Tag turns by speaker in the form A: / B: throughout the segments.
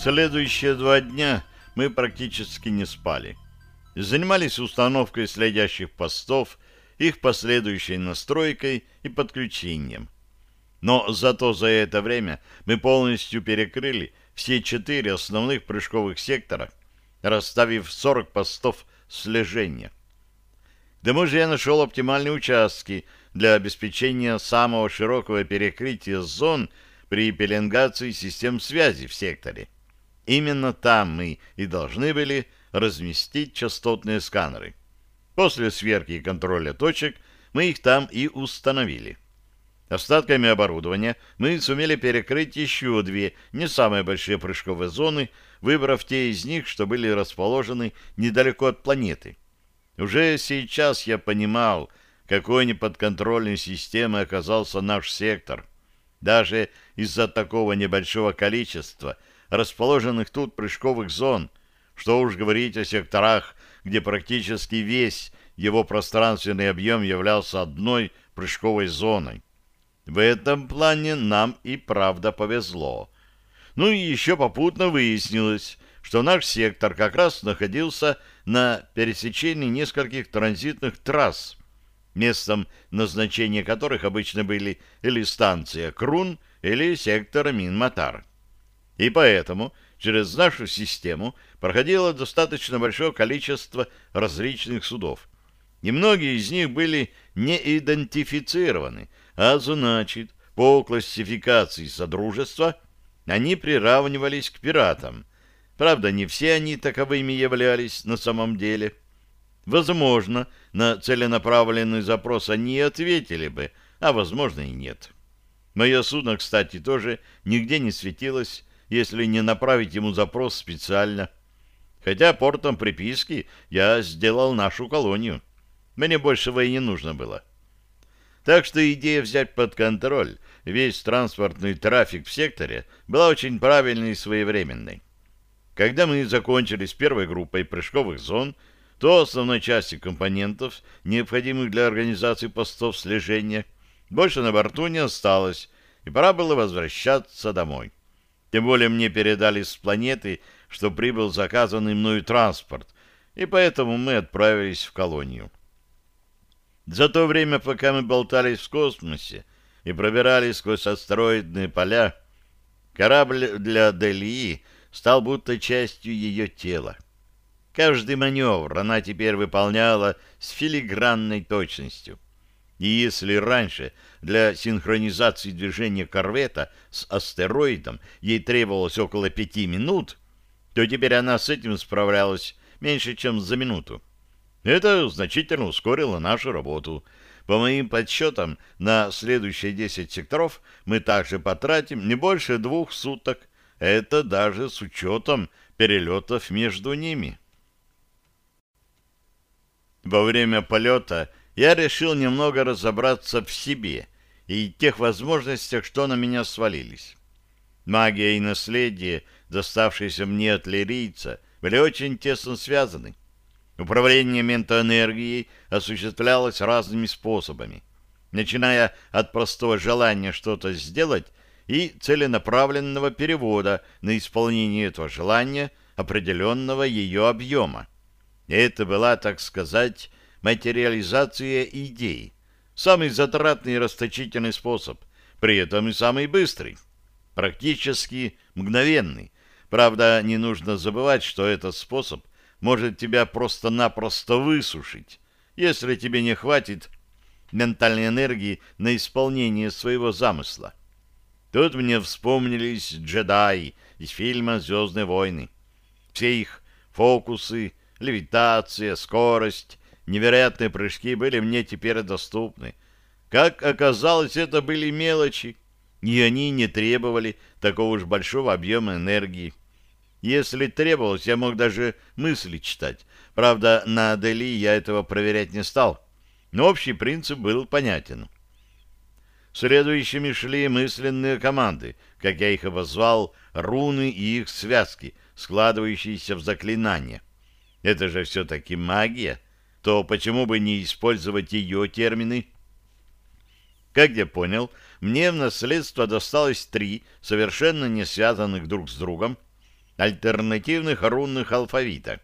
A: Следующие два дня мы практически не спали. Занимались установкой следящих постов, их последующей настройкой и подключением. Но зато за это время мы полностью перекрыли все четыре основных прыжковых сектора, расставив 40 постов слежения. К тому же я нашел оптимальные участки для обеспечения самого широкого перекрытия зон при пеленгации систем связи в секторе. Именно там мы и должны были разместить частотные сканеры. После сверки и контроля точек мы их там и установили. Остатками оборудования мы сумели перекрыть еще две не самые большие прыжковые зоны, выбрав те из них, что были расположены недалеко от планеты. Уже сейчас я понимал, какой неподконтрольной системой оказался наш сектор. Даже из-за такого небольшого количества расположенных тут прыжковых зон, что уж говорить о секторах, где практически весь его пространственный объем являлся одной прыжковой зоной. В этом плане нам и правда повезло. Ну и еще попутно выяснилось, что наш сектор как раз находился на пересечении нескольких транзитных трасс, местом назначения которых обычно были или станция Крун, или сектор Минматар. И поэтому через нашу систему проходило достаточно большое количество различных судов. И многие из них были не идентифицированы, а значит, по классификации Содружества они приравнивались к пиратам. Правда, не все они таковыми являлись на самом деле. Возможно, на целенаправленный запрос они ответили бы, а возможно и нет. Мое судно, кстати, тоже нигде не светилось, если не направить ему запрос специально. Хотя портом приписки я сделал нашу колонию. Мне большего и не нужно было. Так что идея взять под контроль весь транспортный трафик в секторе была очень правильной и своевременной. Когда мы закончили с первой группой прыжковых зон, то основной части компонентов, необходимых для организации постов слежения, больше на борту не осталось, и пора было возвращаться домой. Тем более мне передали с планеты, что прибыл заказанный мною транспорт, и поэтому мы отправились в колонию. За то время, пока мы болтались в космосе и пробирались сквозь астероидные поля, корабль для Делии стал будто частью ее тела. Каждый маневр она теперь выполняла с филигранной точностью. И если раньше для синхронизации движения корвета с астероидом ей требовалось около пяти минут, то теперь она с этим справлялась меньше, чем за минуту. Это значительно ускорило нашу работу. По моим подсчетам, на следующие 10 секторов мы также потратим не больше двух суток. Это даже с учетом перелетов между ними. Во время полета я решил немного разобраться в себе и тех возможностях, что на меня свалились. Магия и наследие, доставшиеся мне от лирийца, были очень тесно связаны. Управление ментоэнергией осуществлялось разными способами, начиная от простого желания что-то сделать и целенаправленного перевода на исполнение этого желания определенного ее объема. Это была, так сказать, материализация идей. Самый затратный и расточительный способ, при этом и самый быстрый. Практически мгновенный. Правда, не нужно забывать, что этот способ может тебя просто-напросто высушить, если тебе не хватит ментальной энергии на исполнение своего замысла. Тут мне вспомнились джедаи из фильма «Звездные войны». Все их фокусы, левитация, скорость, невероятные прыжки были мне теперь доступны. Как оказалось, это были мелочи, и они не требовали такого уж большого объема энергии. Если требовалось, я мог даже мысли читать. Правда, на Адели я этого проверять не стал, но общий принцип был понятен. Следующими шли мысленные команды, как я их обозвал, руны и их связки, складывающиеся в заклинания. Это же все-таки магия, то почему бы не использовать ее термины? Как я понял, мне в наследство досталось три совершенно не связанных друг с другом альтернативных рунных алфавита.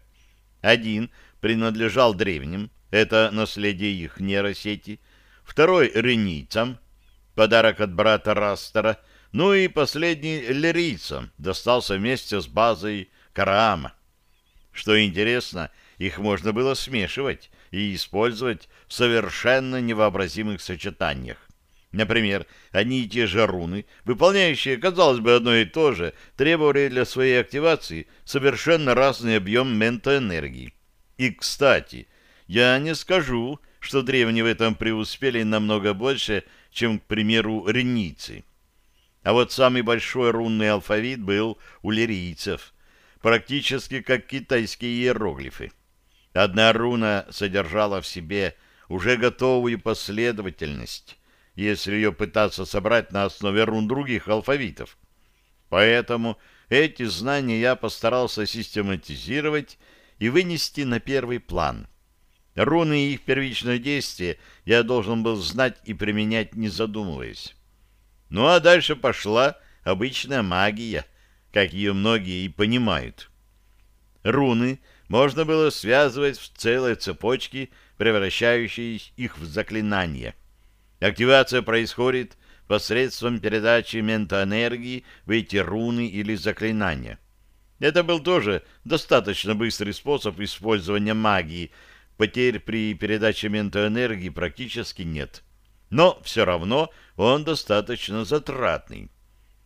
A: Один принадлежал древним, это наследие их нейросети, второй — ренийцам, подарок от брата Растера, ну и последний — лирийцам, достался вместе с базой Караама. Что интересно, их можно было смешивать и использовать в совершенно невообразимых сочетаниях. Например, одни и те же руны, выполняющие, казалось бы, одно и то же, требовали для своей активации совершенно разный объем ментоэнергии. И, кстати, я не скажу, что древние в этом преуспели намного больше, чем, к примеру, реницы. А вот самый большой рунный алфавит был у лирийцев, практически как китайские иероглифы. Одна руна содержала в себе уже готовую последовательность, если ее пытаться собрать на основе рун других алфавитов. Поэтому эти знания я постарался систематизировать и вынести на первый план. Руны и их первичное действие я должен был знать и применять, не задумываясь. Ну а дальше пошла обычная магия, как ее многие и понимают. Руны можно было связывать в целые цепочки, превращающие их в заклинания. Активация происходит посредством передачи ментоэнергии в эти руны или заклинания. Это был тоже достаточно быстрый способ использования магии. Потерь при передаче ментоэнергии практически нет. Но все равно он достаточно затратный.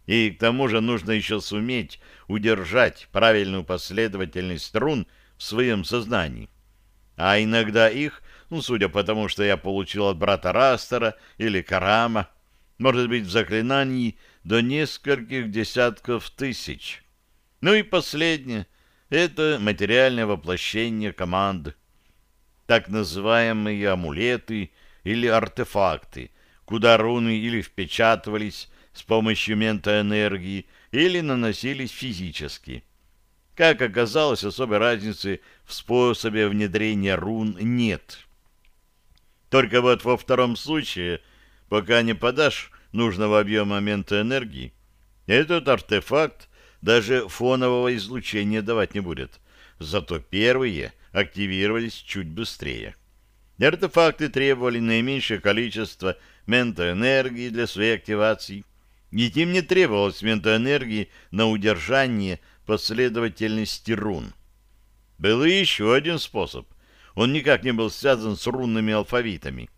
A: И к тому же нужно еще суметь удержать правильную последовательность струн в своем сознании. А иногда их, ну, судя по тому, что я получил от брата Растера или Карама, может быть в заклинании до нескольких десятков тысяч. Ну и последнее — это материальное воплощение команды. Так называемые амулеты или артефакты, куда руны или впечатывались с помощью ментоэнергии, или наносились физически. Как оказалось, особой разницы в способе внедрения рун нет. Только вот во втором случае, пока не подашь нужного объема ментоэнергии, этот артефакт даже фонового излучения давать не будет. Зато первые активировались чуть быстрее. Артефакты требовали наименьшее количество ментоэнергии для своей активации, ведь им не требовалось ментоэнергии на удержание последовательности рун. Был и еще один способ. Он никак не был связан с рунными алфавитами.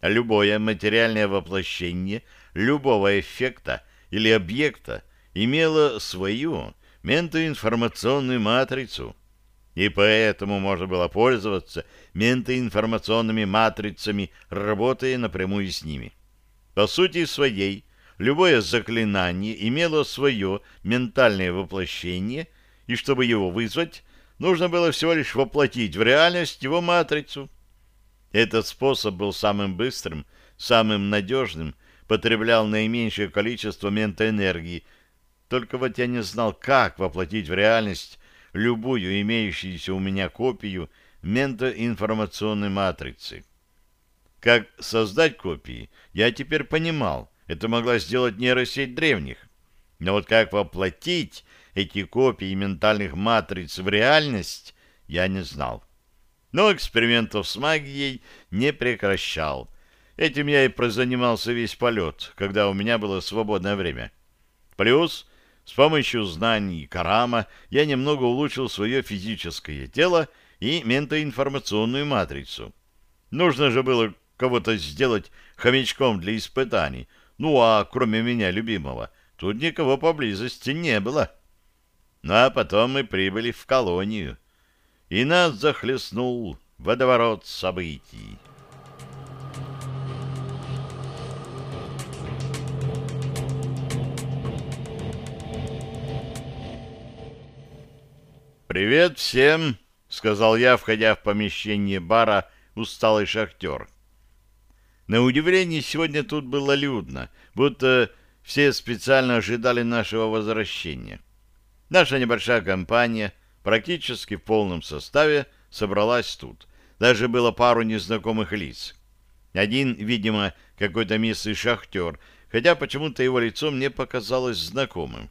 A: Любое материальное воплощение любого эффекта или объекта имела свою ментоинформационную матрицу, и поэтому можно было пользоваться ментоинформационными матрицами, работая напрямую с ними. По сути своей, любое заклинание имело свое ментальное воплощение, и чтобы его вызвать, нужно было всего лишь воплотить в реальность его матрицу. Этот способ был самым быстрым, самым надежным, потреблял наименьшее количество ментоэнергии, только вот я не знал, как воплотить в реальность любую имеющуюся у меня копию ментоинформационной матрицы. Как создать копии, я теперь понимал, это могла сделать нейросеть древних. Но вот как воплотить эти копии ментальных матриц в реальность, я не знал. Но экспериментов с магией не прекращал. Этим я и прозанимался весь полет, когда у меня было свободное время. Плюс с помощью знаний Карама я немного улучшил свое физическое тело и ментоинформационную матрицу. Нужно же было кого-то сделать хомячком для испытаний. Ну, а кроме меня, любимого, тут никого поблизости не было. Ну, а потом мы прибыли в колонию, и нас захлестнул водоворот событий. «Привет всем!» — сказал я, входя в помещение бара «Усталый шахтер». На удивление, сегодня тут было людно, будто все специально ожидали нашего возвращения. Наша небольшая компания практически в полном составе собралась тут. Даже было пару незнакомых лиц. Один, видимо, какой-то местный шахтер, хотя почему-то его лицо мне показалось знакомым.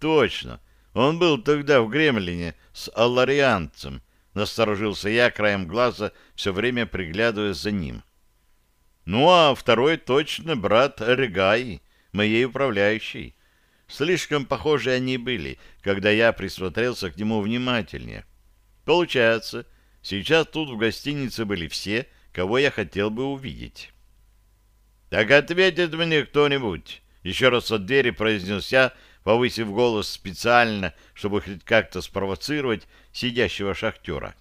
A: Точно, Он был тогда в Гремлине с алларианцем. Насторожился я краем глаза, все время приглядывая за ним. Ну, а второй точно брат Регаи, моей управляющей. Слишком похожи они были, когда я присмотрелся к нему внимательнее. Получается, сейчас тут в гостинице были все, кого я хотел бы увидеть. «Так ответит мне кто-нибудь!» Еще раз от двери произнес я, повысив голос специально, чтобы хоть как-то спровоцировать сидящего шахтера.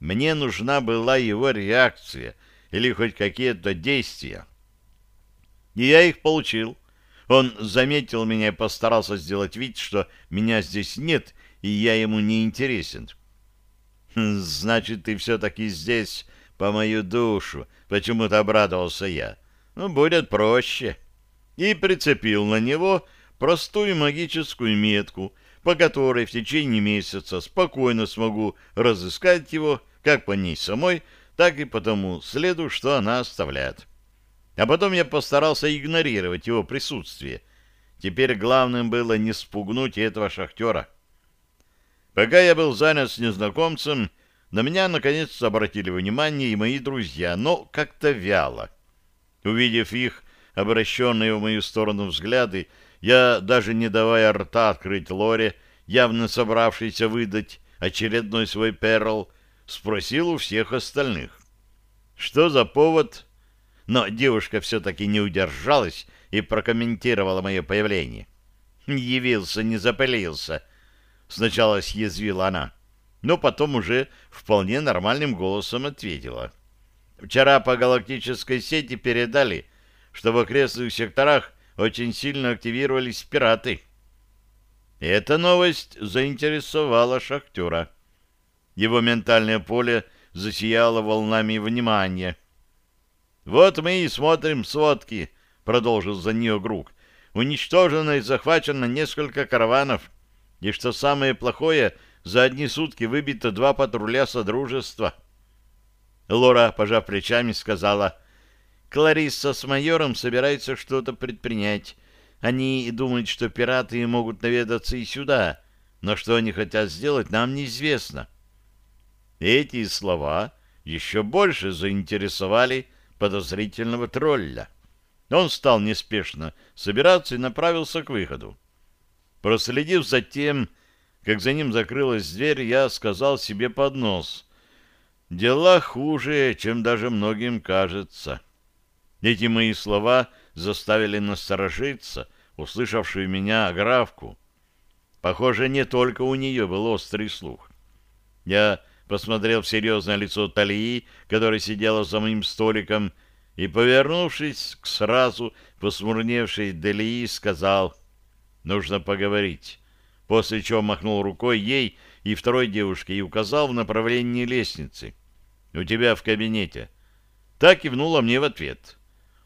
A: Мне нужна была его реакция или хоть какие-то действия. И я их получил. Он заметил меня и постарался сделать вид, что меня здесь нет, и я ему не интересен. «Значит, ты все-таки здесь по мою душу», — почему-то обрадовался я. «Ну, будет проще». И прицепил на него простую магическую метку, по которой в течение месяца спокойно смогу разыскать его как по ней самой, так и по тому следу, что она оставляет. А потом я постарался игнорировать его присутствие. Теперь главным было не спугнуть этого шахтера. Пока я был занят с незнакомцем, на меня наконец обратили внимание и мои друзья, но как-то вяло. Увидев их, обращенные в мою сторону взгляды, я, даже не давая рта открыть Лоре, явно собравшийся выдать очередной свой перл, спросил у всех остальных. Что за повод? Но девушка все-таки не удержалась и прокомментировала мое появление. Явился, не запылился. Сначала съязвила она, но потом уже вполне нормальным голосом ответила. Вчера по галактической сети передали, что в окрестных секторах очень сильно активировались пираты. Эта новость заинтересовала шахтера. Его ментальное поле засияло волнами внимания. «Вот мы и смотрим сводки», — продолжил за нее Грук. «Уничтожено и захвачено несколько караванов. И что самое плохое, за одни сутки выбито два патруля Содружества». Лора, пожав плечами, сказала, «Кларисса с майором собираются что-то предпринять. Они думают, что пираты могут наведаться и сюда, но что они хотят сделать, нам неизвестно». Эти слова еще больше заинтересовали подозрительного тролля. Он стал неспешно собираться и направился к выходу. Проследив за тем, как за ним закрылась дверь, я сказал себе под нос. «Дела хуже, чем даже многим кажется». Эти мои слова заставили насторожиться, услышавшую меня аграфку. Похоже, не только у нее был острый слух. Я посмотрел в серьезное лицо Талии, которая сидела за моим столиком, и, повернувшись к сразу посмурневшей Делии, сказал «Нужно поговорить», после чего махнул рукой ей и второй девушке и указал в направлении лестницы. «У тебя в кабинете». Так кивнула мне в ответ.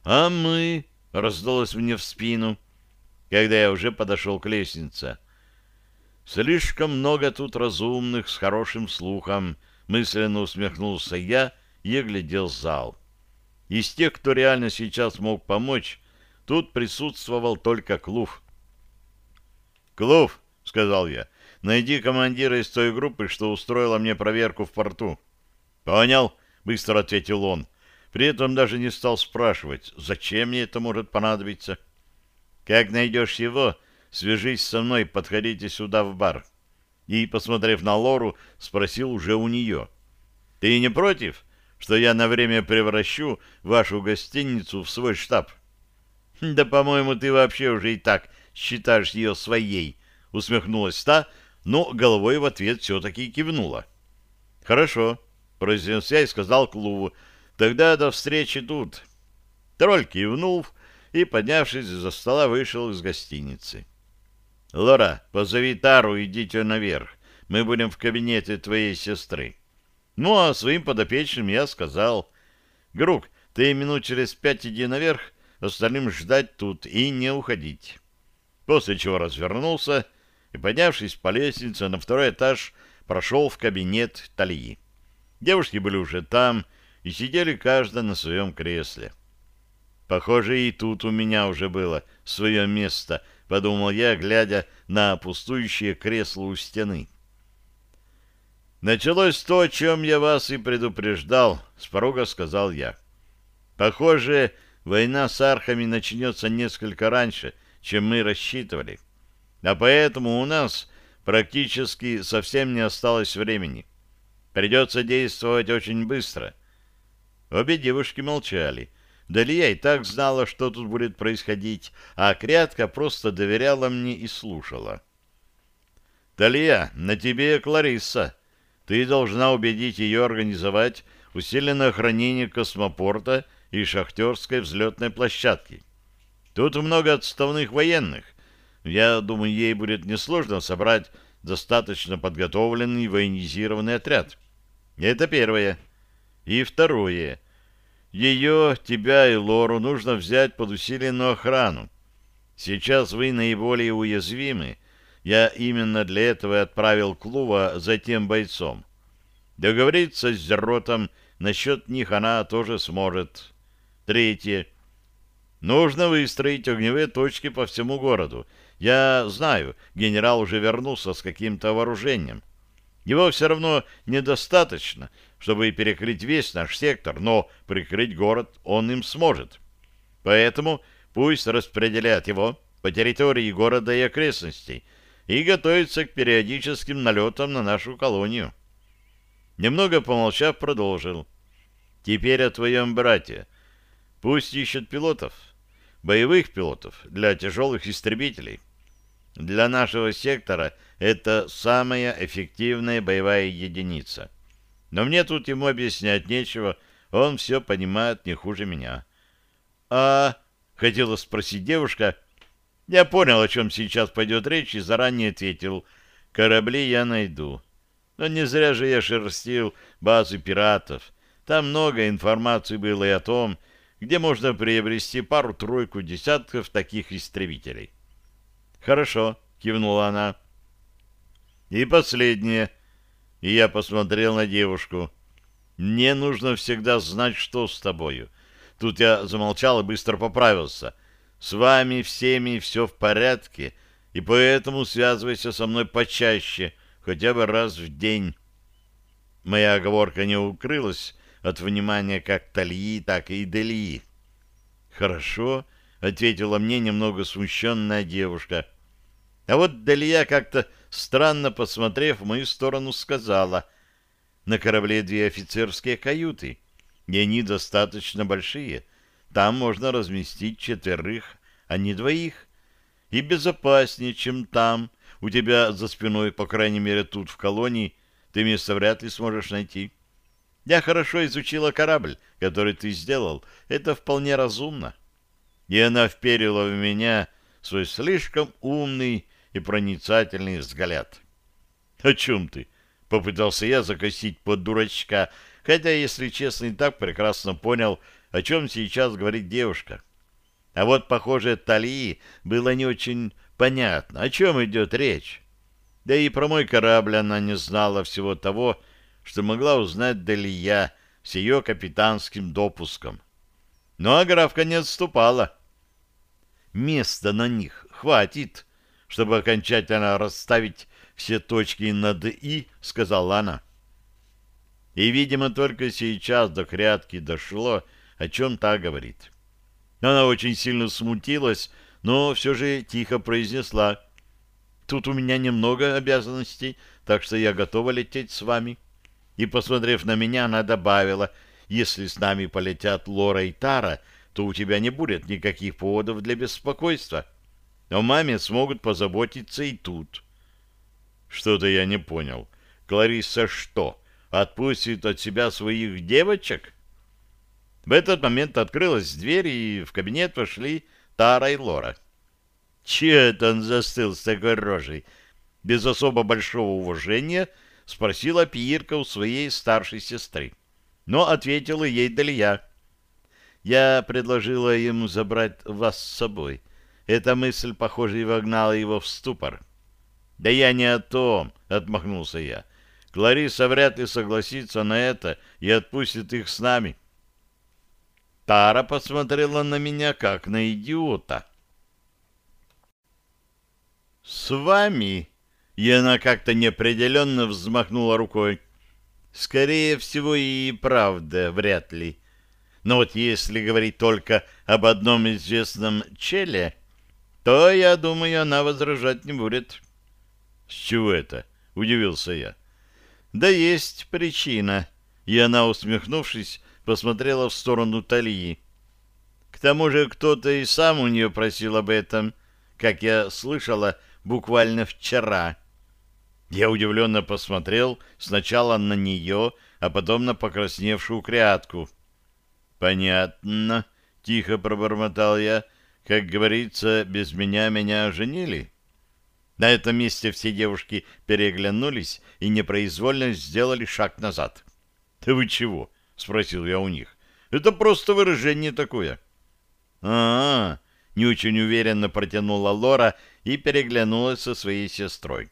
A: «А мы?» — раздалось мне в спину, когда я уже подошел к лестнице. Слишком много тут разумных с хорошим слухом, мысленно усмехнулся я и оглядел зал. Из тех, кто реально сейчас мог помочь, тут присутствовал только Клув. «Клув», — сказал я, — «найди командира из той группы, что устроила мне проверку в порту». «Понял», — быстро ответил он. При этом даже не стал спрашивать, зачем мне это может понадобиться. «Как найдешь его, свяжись со мной, подходите сюда в бар. И, посмотрев на Лору, спросил уже у нее. Ты не против, что я на время превращу вашу гостиницу в свой штаб? Да, по-моему, ты вообще уже и так считаешь ее своей, усмехнулась та, но головой в ответ все-таки кивнула. Хорошо, произнес я и сказал Клуву, тогда до встречи тут. Тролль кивнул и, поднявшись из-за стола, вышел из гостиницы. «Лора, позови Тару, идите наверх. Мы будем в кабинете твоей сестры». Ну, а своим подопечным я сказал, «Грук, ты минут через пять иди наверх, остальным ждать тут и не уходить». После чего развернулся и, поднявшись по лестнице на второй этаж, прошел в кабинет Талии. Девушки были уже там и сидели каждая на своем кресле. Похоже, и тут у меня уже было свое место —— подумал я, глядя на пустующее кресло у стены. «Началось то, о чем я вас и предупреждал», — с порога сказал я. «Похоже, война с архами начнется несколько раньше, чем мы рассчитывали. А поэтому у нас практически совсем не осталось времени. Придется действовать очень быстро». Обе девушки молчали. Далия и так знала, что тут будет происходить, а Крятка просто доверяла мне и слушала. «Далия, на тебе Кларисса. Ты должна убедить ее организовать усиленное охранение космопорта и шахтерской взлетной площадки. Тут много отставных военных. Я думаю, ей будет несложно собрать достаточно подготовленный военизированный отряд. Это первое. И второе. Ее, тебя и Лору нужно взять под усиленную охрану. Сейчас вы наиболее уязвимы. Я именно для этого и отправил Клува за тем бойцом. Договориться с Зеротом насчет них она тоже сможет. Третье. Нужно выстроить огневые точки по всему городу. Я знаю, генерал уже вернулся с каким-то вооружением. Его все равно недостаточно, чтобы перекрыть весь наш сектор, но прикрыть город он им сможет. Поэтому пусть распределяют его по территории города и окрестностей и готовятся к периодическим налетам на нашу колонию. Немного помолчав, продолжил. Теперь о твоем брате. Пусть ищут пилотов, боевых пилотов для тяжелых истребителей. Для нашего сектора это самая эффективная боевая единица. Но мне тут ему объяснять нечего, он все понимает не хуже меня. «А...» — хотела спросить девушка. Я понял, о чем сейчас пойдет речь, и заранее ответил. «Корабли я найду». Но не зря же я шерстил базы пиратов. Там много информации было и о том, где можно приобрести пару-тройку десятков таких истребителей. «Хорошо», — кивнула она. «И последнее». И я посмотрел на девушку. «Мне нужно всегда знать, что с тобою». Тут я замолчал и быстро поправился. «С вами всеми все в порядке, и поэтому связывайся со мной почаще, хотя бы раз в день». Моя оговорка не укрылась от внимания как Тальи, так и Делии. «Хорошо», — ответила мне немного смущенная девушка. А вот Делия как-то странно посмотрев в мою сторону, сказала, «На корабле две офицерские каюты, и они достаточно большие. Там можно разместить четверых, а не двоих. И безопаснее, чем там. У тебя за спиной, по крайней мере, тут, в колонии, ты место вряд ли сможешь найти. Я хорошо изучила корабль, который ты сделал. Это вполне разумно». И она вперила в меня свой слишком умный и проницательный взгляд. «О чем ты?» — попытался я закосить под дурачка, хотя, если честно, и так прекрасно понял, о чем сейчас говорит девушка. А вот, похоже, Талии было не очень понятно, о чем идет речь. Да и про мой корабль она не знала всего того, что могла узнать Далия с ее капитанским допуском. Но Аграфка не отступала. Места на них хватит, чтобы окончательно расставить все точки над «и», — сказала она. И, видимо, только сейчас до крятки дошло, о чем та говорит. Она очень сильно смутилась, но все же тихо произнесла. «Тут у меня немного обязанностей, так что я готова лететь с вами». И, посмотрев на меня, она добавила, «Если с нами полетят Лора и Тара, то у тебя не будет никаких поводов для беспокойства». О маме смогут позаботиться и тут. Что-то я не понял. Клариса что, отпустит от себя своих девочек? В этот момент открылась дверь, и в кабинет вошли Тара и Лора. Че это он застыл с такой рожей? Без особо большого уважения спросила Пиирка у своей старшей сестры. Но ответила ей Далия. Я предложила ему забрать вас с собой. Эта мысль, похоже, и вогнала его в ступор. «Да я не о том», — отмахнулся я. «Клариса вряд ли согласится на это и отпустит их с нами». Тара посмотрела на меня, как на идиота. «С вами?» И она как-то неопределенно взмахнула рукой. «Скорее всего, и правда, вряд ли. Но вот если говорить только об одном известном челе, то, я думаю, она возражать не будет». «С чего это?» — удивился я. «Да есть причина». И она, усмехнувшись, посмотрела в сторону Талии. К тому же кто-то и сам у нее просил об этом, как я слышала буквально вчера. Я удивленно посмотрел сначала на нее, а потом на покрасневшую крятку. «Понятно», — тихо пробормотал я, — «как говорится, без меня меня женили». На этом месте все девушки переглянулись и непроизвольно сделали шаг назад. «Да вы чего?» — спросил я у них. «Это просто выражение такое» а, -а, -а не очень уверенно протянула Лора и переглянулась со своей сестрой.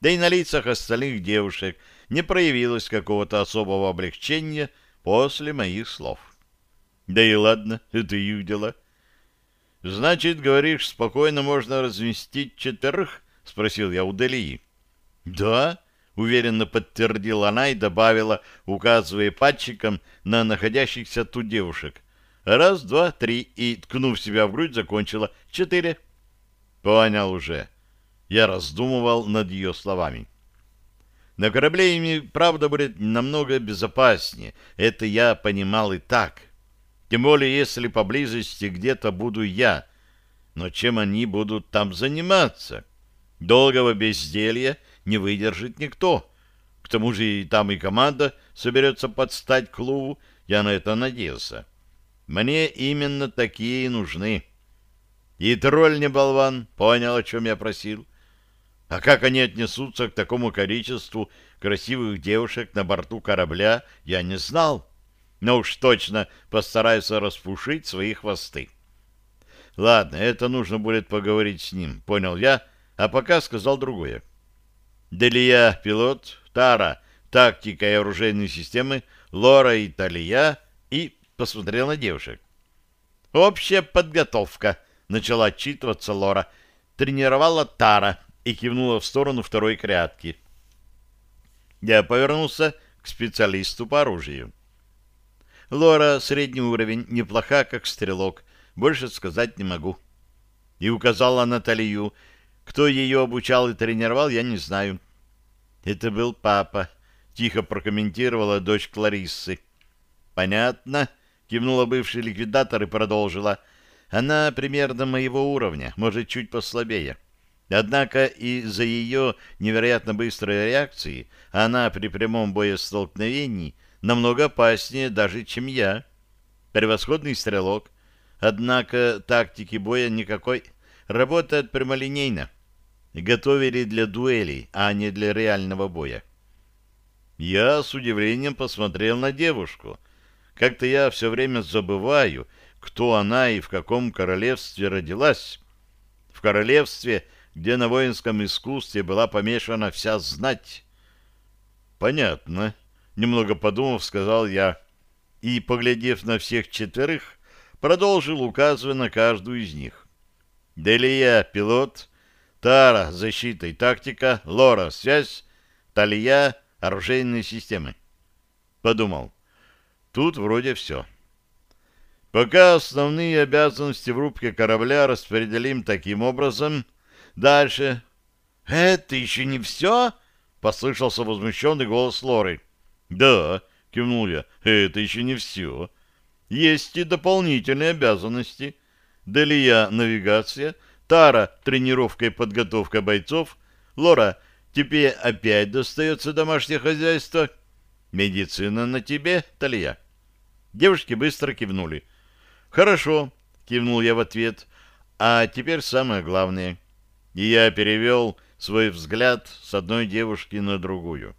A: Да и на лицах остальных девушек не проявилось какого-то особого облегчения после моих слов. Да и ладно, это их дела. Значит, говоришь, спокойно можно разместить четверых? Спросил я у Делии. Да, уверенно подтвердила она и добавила, указывая пальчиком на находящихся тут девушек. Раз, два, три, и, ткнув себя в грудь, закончила. Четыре. Понял уже. Я раздумывал над ее словами. На корабле ими, правда, будет намного безопаснее. Это я понимал и так. Тем более, если поблизости где-то буду я. Но чем они будут там заниматься? Долгого безделья не выдержит никто. К тому же и там и команда соберется подстать клубу. Я на это надеялся. Мне именно такие нужны. И тролль не болван, понял, о чем я просил. А как они отнесутся к такому количеству красивых девушек на борту корабля, я не знал. Но уж точно постараются распушить свои хвосты. Ладно, это нужно будет поговорить с ним, понял я, а пока сказал другое. Делия — пилот, Тара — тактика и оружейные системы, Лора и Талия и посмотрел на девушек. «Общая подготовка», — начала отчитываться Лора. Тренировала Тара и кивнула в сторону второй крятки. Я повернулся к специалисту по оружию. Лора средний уровень, неплоха, как стрелок. Больше сказать не могу. И указала на Талию. Кто ее обучал и тренировал, я не знаю. Это был папа, тихо прокомментировала дочь Клариссы. Понятно, Кивнула бывший ликвидатор и продолжила. Она примерно моего уровня, может, чуть послабее. Однако из-за ее невероятно быстрой реакции она при прямом боестолкновении намного опаснее даже, чем я. Превосходный стрелок. Однако тактики боя никакой. Работает прямолинейно. Готовили для дуэлей, а не для реального боя. Я с удивлением посмотрел на девушку — как-то я все время забываю, кто она и в каком королевстве родилась. В королевстве, где на воинском искусстве была помешана вся знать. Понятно, немного подумав, сказал я, и, поглядев на всех четверых, продолжил, указывая на каждую из них. Делия — пилот, Тара — защита и тактика, Лора — связь, Талия — оружейные системы. Подумал, Тут вроде все. Пока основные обязанности в рубке корабля распределим таким образом, дальше... — Это еще не все? — послышался возмущенный голос Лоры. — Да, — кивнул я, — это еще не все. Есть и дополнительные обязанности. Делия — навигация, Тара — тренировка и подготовка бойцов, Лора — тебе опять достается домашнее хозяйство. Медицина на тебе, Талия. Девушки быстро кивнули. «Хорошо», — кивнул я в ответ. «А теперь самое главное». И я перевел свой взгляд с одной девушки на другую.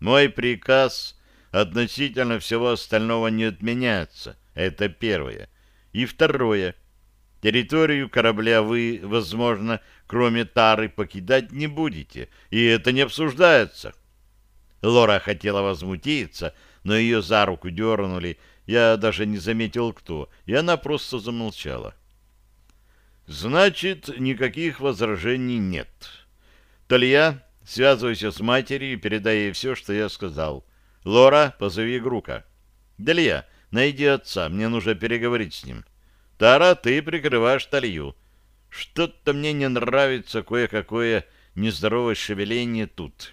A: «Мой приказ относительно всего остального не отменяется. Это первое. И второе. Территорию корабля вы, возможно, кроме тары, покидать не будете, и это не обсуждается». Лора хотела возмутиться, но ее за руку дернули, я даже не заметил кто, и она просто замолчала. Значит, никаких возражений нет. Талья, связывайся с матерью и передай ей все, что я сказал. Лора, позови Грука. Далья, найди отца, мне нужно переговорить с ним. Тара, ты прикрываешь Талью. Что-то мне не нравится кое-какое нездоровое шевеление тут.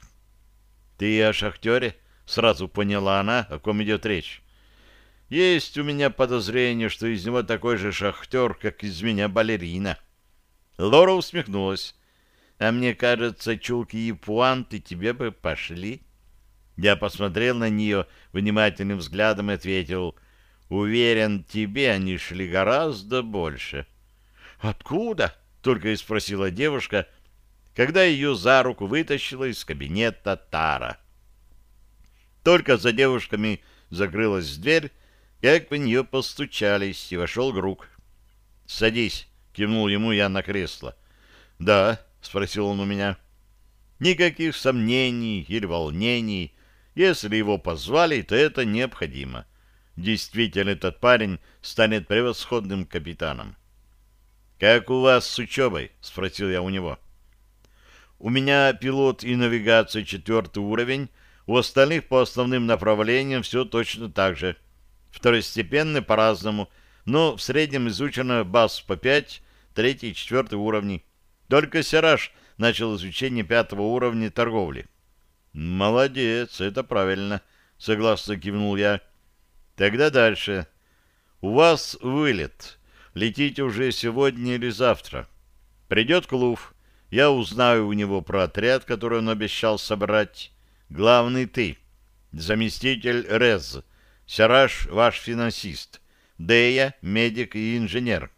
A: Ты о шахтере? Сразу поняла она, о ком идет речь. Есть у меня подозрение, что из него такой же шахтер, как из меня балерина. Лора усмехнулась. А мне кажется, чулки и пуанты тебе бы пошли. Я посмотрел на нее внимательным взглядом и ответил, «Уверен, тебе они шли гораздо больше». «Откуда?» — только и спросила девушка, когда ее за руку вытащила из кабинета Тара. Только за девушками закрылась дверь, как в нее постучались, и вошел Грук. «Садись», — кивнул ему я на кресло. «Да», — спросил он у меня. «Никаких сомнений или волнений. Если его позвали, то это необходимо. Действительно, этот парень станет превосходным капитаном». «Как у вас с учебой?» — спросил я у него. «У меня пилот и навигация четвертый уровень, у остальных по основным направлениям все точно так же» второстепенные по-разному, но в среднем изучено БАС по 5, третий и четвертый уровни. Только Сираж начал изучение пятого уровня торговли. «Молодец, это правильно», — согласно кивнул я. «Тогда дальше. У вас вылет. Летите уже сегодня или завтра. Придет Клув. Я узнаю у него про отряд, который он обещал собрать. Главный ты, заместитель Рез, Сараш — ваш финансист. Дея — медик и инженер.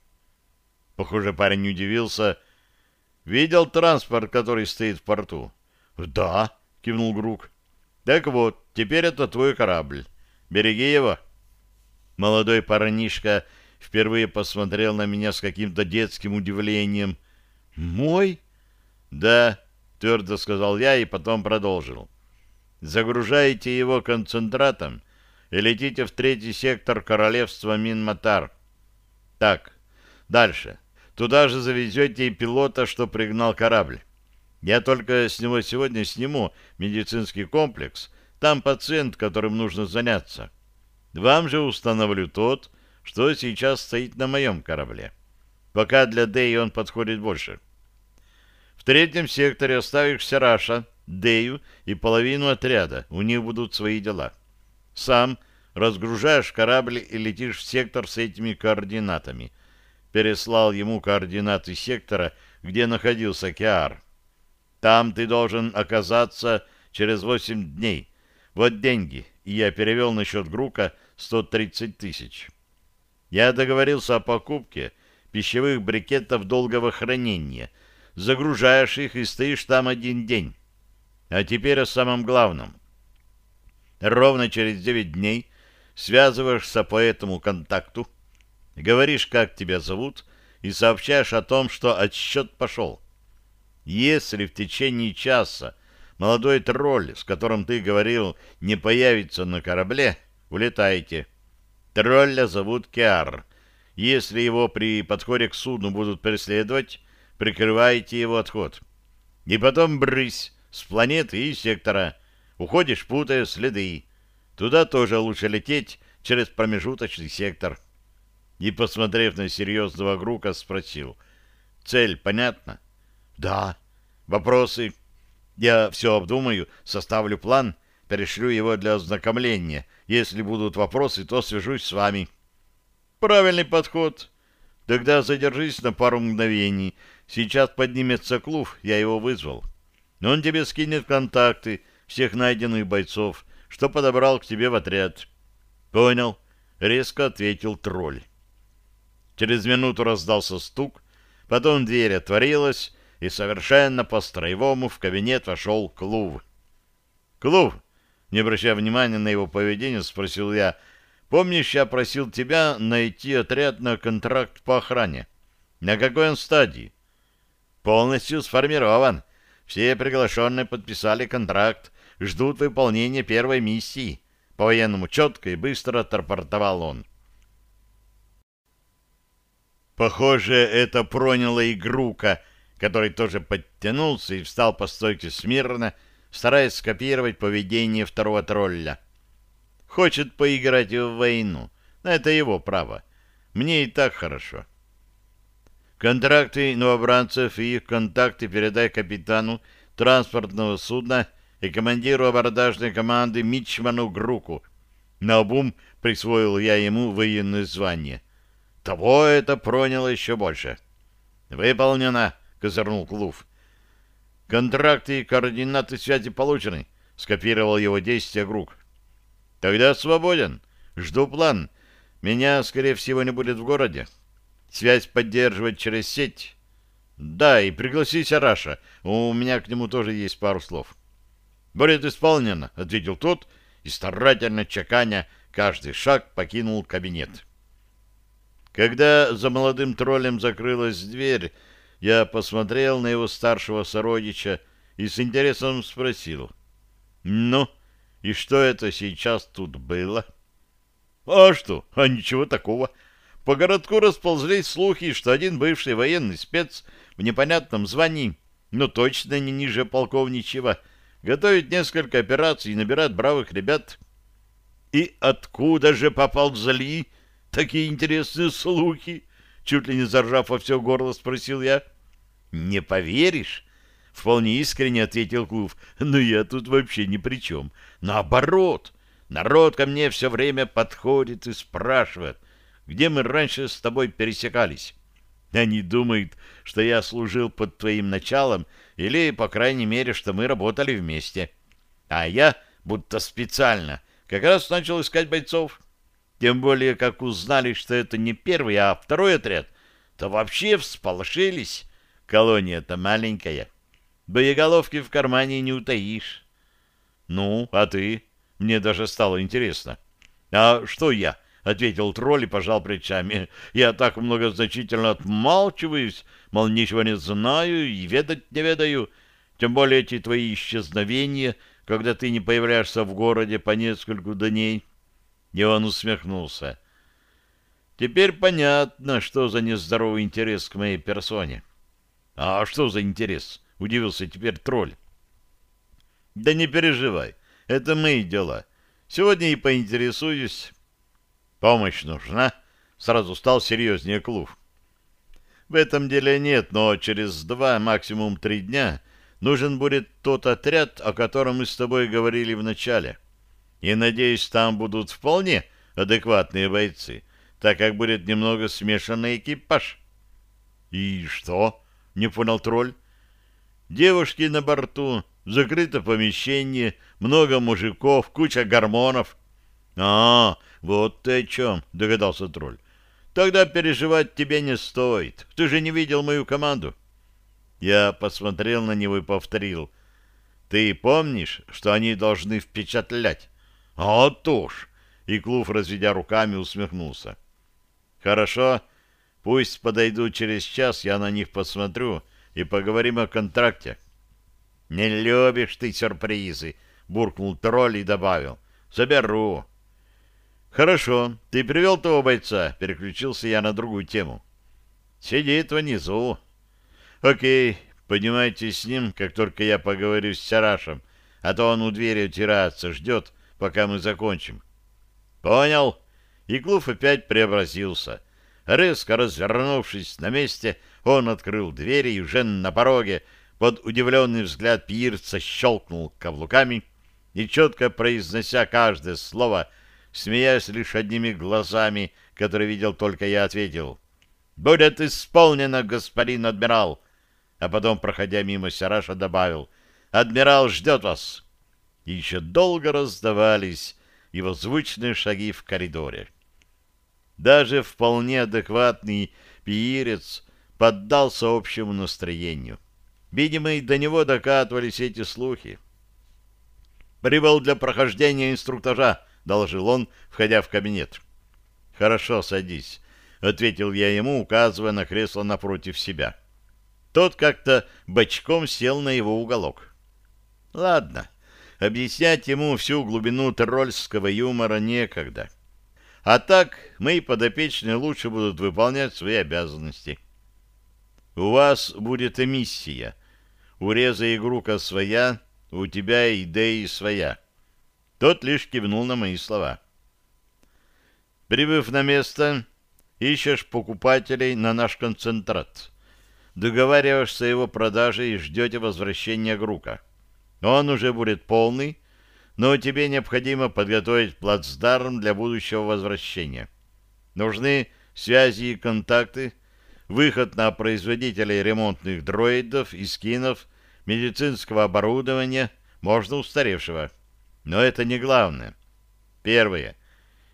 A: Похоже, парень удивился. Видел транспорт, который стоит в порту? — Да, — кивнул Грук. — Так вот, теперь это твой корабль. Береги его. Молодой парнишка впервые посмотрел на меня с каким-то детским удивлением. — Мой? — Да, — твердо сказал я и потом продолжил. — Загружайте его концентратом — и летите в третий сектор королевства Минматар. Так, дальше. Туда же завезете и пилота, что пригнал корабль. Я только с него сегодня сниму медицинский комплекс. Там пациент, которым нужно заняться. Вам же установлю тот, что сейчас стоит на моем корабле. Пока для Дэи он подходит больше. В третьем секторе оставишь Сараша, Дэю и половину отряда. У них будут свои дела. Сам разгружаешь корабль и летишь в сектор с этими координатами. Переслал ему координаты сектора, где находился Киар. Там ты должен оказаться через восемь дней. Вот деньги, и я перевел на счет Грука 130 тысяч. Я договорился о покупке пищевых брикетов долгого хранения. Загружаешь их и стоишь там один день. А теперь о самом главном. Ровно через девять дней связываешься по этому контакту, говоришь, как тебя зовут, и сообщаешь о том, что отсчет пошел. Если в течение часа молодой тролль, с которым ты говорил, не появится на корабле, улетаете. Тролля зовут Киар. Если его при подходе к судну будут преследовать, прикрываете его отход. И потом брысь с планеты и сектора, Уходишь, путая следы. Туда тоже лучше лететь через промежуточный сектор. И, посмотрев на серьезного Грука, спросил. Цель понятна? Да. Вопросы? Я все обдумаю, составлю план, перешлю его для ознакомления. Если будут вопросы, то свяжусь с вами. Правильный подход. Тогда задержись на пару мгновений. Сейчас поднимется клуб, я его вызвал. Он тебе скинет контакты, всех найденных бойцов, что подобрал к тебе в отряд. — Понял, — резко ответил тролль. Через минуту раздался стук, потом дверь отворилась, и совершенно по-строевому в кабинет вошел Клув. — Клув, не обращая внимания на его поведение, спросил я, — помнишь, я просил тебя найти отряд на контракт по охране? На какой он стадии? — Полностью сформирован. Все приглашенные подписали контракт ждут выполнения первой миссии. По-военному четко и быстро отрапортовал он. Похоже, это проняло и Грука, который тоже подтянулся и встал по стойке смирно, стараясь скопировать поведение второго тролля. Хочет поиграть в войну. Это его право. Мне и так хорошо. Контракты новобранцев и их контакты передай капитану транспортного судна и командиру абордажной команды Мичману Груку. На обум присвоил я ему военное звание. Того это проняло еще больше. «Выполнено!» — козырнул Клув. «Контракты и координаты связи получены», — скопировал его действия Грук. «Тогда свободен. Жду план. Меня, скорее всего, не будет в городе. Связь поддерживать через сеть. Да, и пригласи Сараша. У меня к нему тоже есть пару слов». «Будет исполнено», — ответил тот, и старательно чеканя каждый шаг покинул кабинет. Когда за молодым троллем закрылась дверь, я посмотрел на его старшего сородича и с интересом спросил. «Ну, и что это сейчас тут было?» «А что? А ничего такого. По городку расползлись слухи, что один бывший военный спец в непонятном звании, но точно не ниже полковничьего, готовит несколько операций и набирает бравых ребят». «И откуда же попал Зали?» Такие интересные слухи! Чуть ли не заржав во все горло, спросил я. Не поверишь? Вполне искренне ответил Клув. Но я тут вообще ни при чем. Наоборот, народ ко мне все время подходит и спрашивает, где мы раньше с тобой пересекались. Они думают, что я служил под твоим началом или, по крайней мере, что мы работали вместе. А я, будто специально, как раз начал искать бойцов. Тем более, как узнали, что это не первый, а второй отряд, то вообще всполошились. Колония-то маленькая. Боеголовки в кармане не утаишь. Ну, а ты? Мне даже стало интересно. А что я? — ответил тролль и пожал плечами. «Я так многозначительно отмалчиваюсь, мол, ничего не знаю и ведать не ведаю. Тем более эти твои исчезновения, когда ты не появляешься в городе по нескольку дней. И он усмехнулся. Теперь понятно, что за нездоровый интерес к моей персоне. А что за интерес? Удивился теперь тролль. Да не переживай, это мои дела. Сегодня и поинтересуюсь. Помощь нужна? Сразу стал серьезнее Клув. В этом деле нет, но через два, максимум три дня нужен будет тот отряд, о котором мы с тобой говорили в начале и, надеюсь, там будут вполне адекватные бойцы, так как будет немного смешанный экипаж. — И что? — не понял тролль. — Девушки на борту, закрыто помещение, много мужиков, куча гормонов. — А, вот ты о чем, — догадался тролль. — Тогда переживать тебе не стоит. Ты же не видел мою команду. Я посмотрел на него и повторил. — Ты помнишь, что они должны впечатлять? А то ж! И Клув, разведя руками, усмехнулся. Хорошо, пусть подойдут через час, я на них посмотрю и поговорим о контракте. Не любишь ты сюрпризы, буркнул тролль и добавил. Заберу. Хорошо, ты привел того бойца, переключился я на другую тему. Сидит внизу. Окей, поднимайтесь с ним, как только я поговорю с Сарашем, а то он у двери утираться ждет, пока мы закончим. Понял. И Клув опять преобразился. Резко развернувшись на месте, он открыл двери и уже на пороге под удивленный взгляд пирца щелкнул каблуками и, четко произнося каждое слово, смеясь лишь одними глазами, которые видел только я, ответил «Будет исполнено, господин адмирал!» А потом, проходя мимо Сараша, добавил «Адмирал ждет вас!» Еще долго раздавались его звучные шаги в коридоре. Даже вполне адекватный пиерец поддался общему настроению. Видимо, и до него докатывались эти слухи. «Прибыл для прохождения инструктажа», — доложил он, входя в кабинет. «Хорошо, садись», — ответил я ему, указывая на кресло напротив себя. Тот как-то бочком сел на его уголок. «Ладно, Объяснять ему всю глубину тролльского юмора некогда. А так мои подопечные лучше будут выполнять свои обязанности. У вас будет эмиссия. У Реза и Грука своя, у тебя и Деи своя. Тот лишь кивнул на мои слова. Прибыв на место, ищешь покупателей на наш концентрат. Договариваешься о его продаже и ждете возвращения Грука. Он уже будет полный, но тебе необходимо подготовить плацдарм для будущего возвращения. Нужны связи и контакты, выход на производителей ремонтных дроидов и скинов, медицинского оборудования, можно устаревшего. Но это не главное. Первое.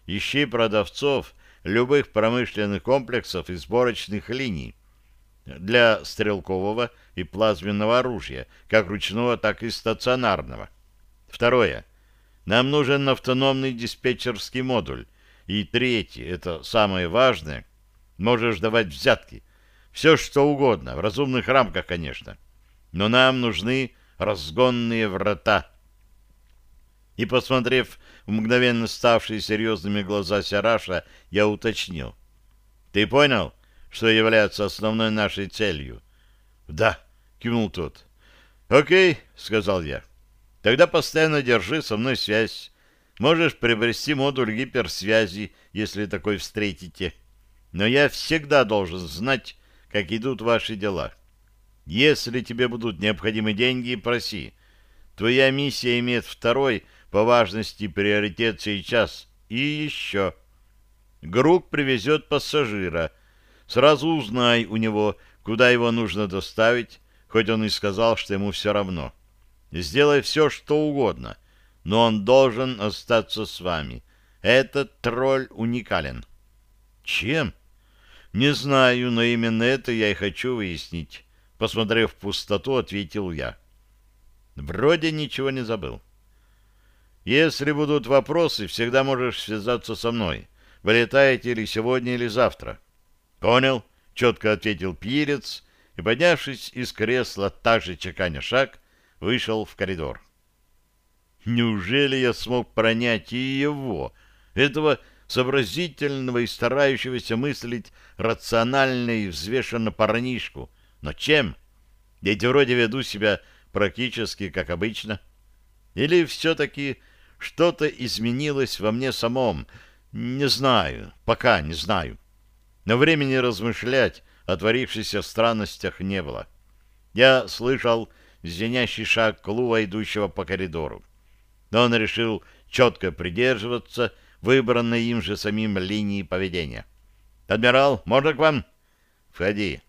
A: Ищи продавцов любых промышленных комплексов и сборочных линий для стрелкового и плазменного оружия, как ручного, так и стационарного. Второе. Нам нужен автономный диспетчерский модуль. И третье, это самое важное, можешь давать взятки. Все, что угодно, в разумных рамках, конечно. Но нам нужны разгонные врата. И, посмотрев в мгновенно ставшие серьезными глаза Сяраша, я уточнил. «Ты понял, что является основной нашей целью?» «Да», — кивнул тот. «Окей», — сказал я. Тогда постоянно держи со мной связь. Можешь приобрести модуль гиперсвязи, если такой встретите. Но я всегда должен знать, как идут ваши дела. Если тебе будут необходимы деньги, проси. Твоя миссия имеет второй по важности приоритет сейчас. И еще. Грук привезет пассажира. Сразу узнай у него, куда его нужно доставить, хоть он и сказал, что ему все равно. — Сделай все, что угодно, но он должен остаться с вами. Этот тролль уникален. Чем? Не знаю, но именно это я и хочу выяснить. Посмотрев в пустоту, ответил я. Вроде ничего не забыл. Если будут вопросы, всегда можешь связаться со мной. Вылетаете или сегодня, или завтра. Понял, четко ответил Пирец и, поднявшись из кресла, также чеканя шаг, вышел в коридор. Неужели я смог пронять и его, этого сообразительного и старающегося мыслить рационально и взвешенно парнишку? Но чем? Ведь вроде веду себя практически как обычно. Или все-таки что-то изменилось во мне самом? Не знаю, пока не знаю. Но времени размышлять о творившихся странностях не было. Я слышал звенящий шаг клуба, идущего по коридору. Но он решил четко придерживаться выбранной им же самим линии поведения. «Адмирал, можно к вам?» «Входи».